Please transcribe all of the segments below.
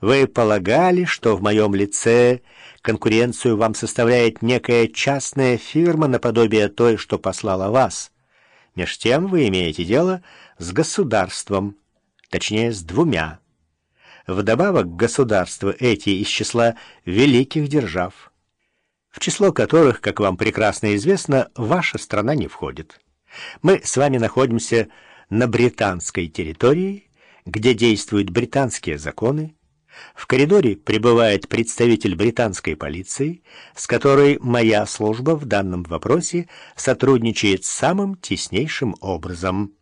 Вы полагали, что в моем лице конкуренцию вам составляет некая частная фирма наподобие той, что послала вас. Меж тем вы имеете дело с государством, точнее, с двумя. Вдобавок государства эти из числа великих держав, в число которых, как вам прекрасно известно, ваша страна не входит. Мы с вами находимся на британской территории, где действуют британские законы, в коридоре прибывает представитель британской полиции, с которой моя служба в данном вопросе сотрудничает самым теснейшим образом.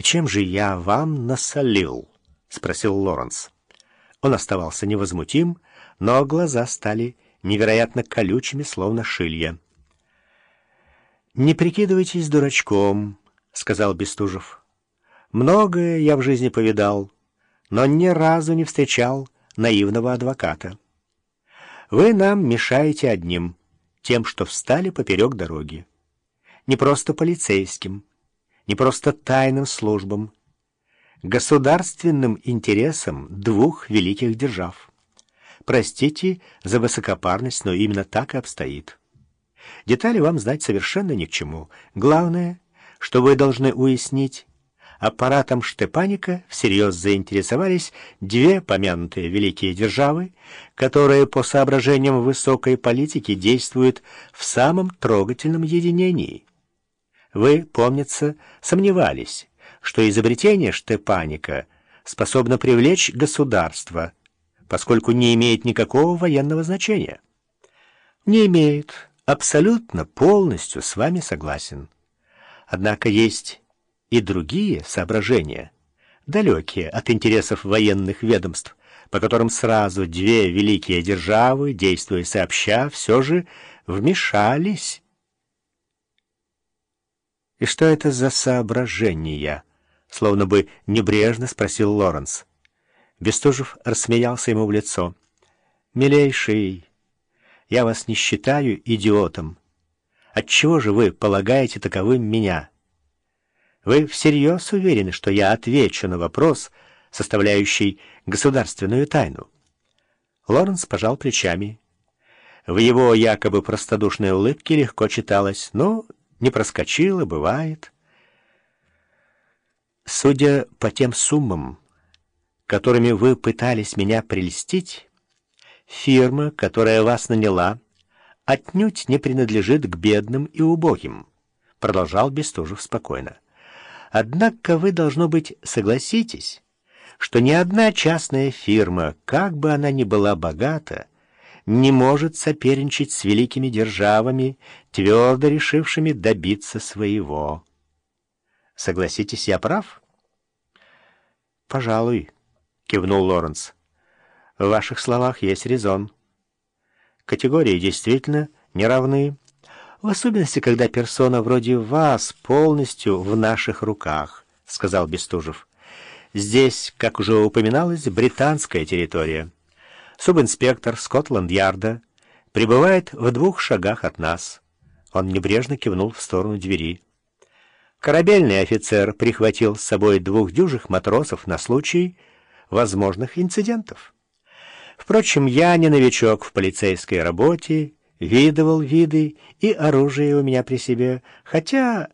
«Чем же я вам насолил?» — спросил Лоренс. Он оставался невозмутим, но глаза стали невероятно колючими, словно шилья. «Не прикидывайтесь дурачком», — сказал Бестужев. «Многое я в жизни повидал» но ни разу не встречал наивного адвоката. Вы нам мешаете одним, тем, что встали поперек дороги. Не просто полицейским, не просто тайным службам, государственным интересам двух великих держав. Простите за высокопарность, но именно так и обстоит. Детали вам знать совершенно ни к чему. Главное, что вы должны уяснить, аппаратом Штепаника всерьез заинтересовались две помянутые великие державы, которые по соображениям высокой политики действуют в самом трогательном единении. Вы, помнится, сомневались, что изобретение Штепаника способно привлечь государство, поскольку не имеет никакого военного значения. Не имеет, абсолютно, полностью с вами согласен. Однако есть и другие соображения, далекие от интересов военных ведомств, по которым сразу две великие державы, действуя сообща, все же вмешались. «И что это за соображения?» — словно бы небрежно спросил Лоренс. Бестужев рассмеялся ему в лицо. «Милейший, я вас не считаю идиотом. Отчего же вы полагаете таковым меня?» Вы всерьез уверены, что я отвечу на вопрос, составляющий государственную тайну?» Лоренс пожал плечами. В его якобы простодушной улыбке легко читалось «Ну, не проскочило, бывает». «Судя по тем суммам, которыми вы пытались меня прельстить, фирма, которая вас наняла, отнюдь не принадлежит к бедным и убогим», — продолжал Бестужев спокойно. Однако вы, должно быть, согласитесь, что ни одна частная фирма, как бы она ни была богата, не может соперничать с великими державами, твердо решившими добиться своего. Согласитесь, я прав? Пожалуй, кивнул Лоренс. В ваших словах есть резон. Категории действительно не равны в особенности, когда персона вроде вас полностью в наших руках», — сказал Бестужев. «Здесь, как уже упоминалось, британская территория. Субинспектор Скотланд-Ярда пребывает в двух шагах от нас». Он небрежно кивнул в сторону двери. Корабельный офицер прихватил с собой двух дюжих матросов на случай возможных инцидентов. Впрочем, я не новичок в полицейской работе видывал виды, и оружие у меня при себе, хотя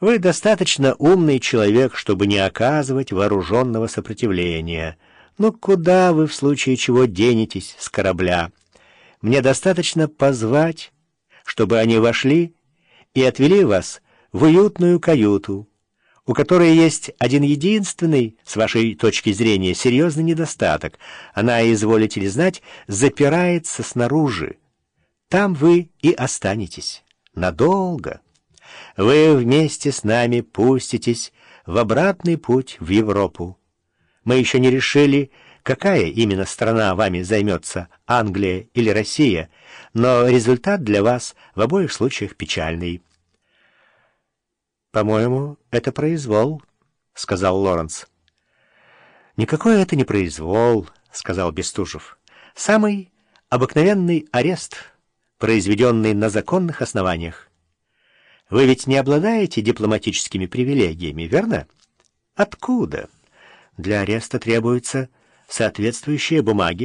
вы достаточно умный человек, чтобы не оказывать вооруженного сопротивления. Но куда вы в случае чего денетесь с корабля? Мне достаточно позвать, чтобы они вошли и отвели вас в уютную каюту, у которой есть один единственный, с вашей точки зрения, серьезный недостаток. Она, изволите ли знать, запирается снаружи. Там вы и останетесь. Надолго. Вы вместе с нами пуститесь в обратный путь в Европу. Мы еще не решили, какая именно страна вами займется, Англия или Россия, но результат для вас в обоих случаях печальный. «По-моему, это произвол», — сказал Лоренс. «Никакой это не произвол», — сказал Бестужев. «Самый обыкновенный арест» произведенный на законных основаниях. Вы ведь не обладаете дипломатическими привилегиями, верно? Откуда? Для ареста требуются соответствующие бумаги,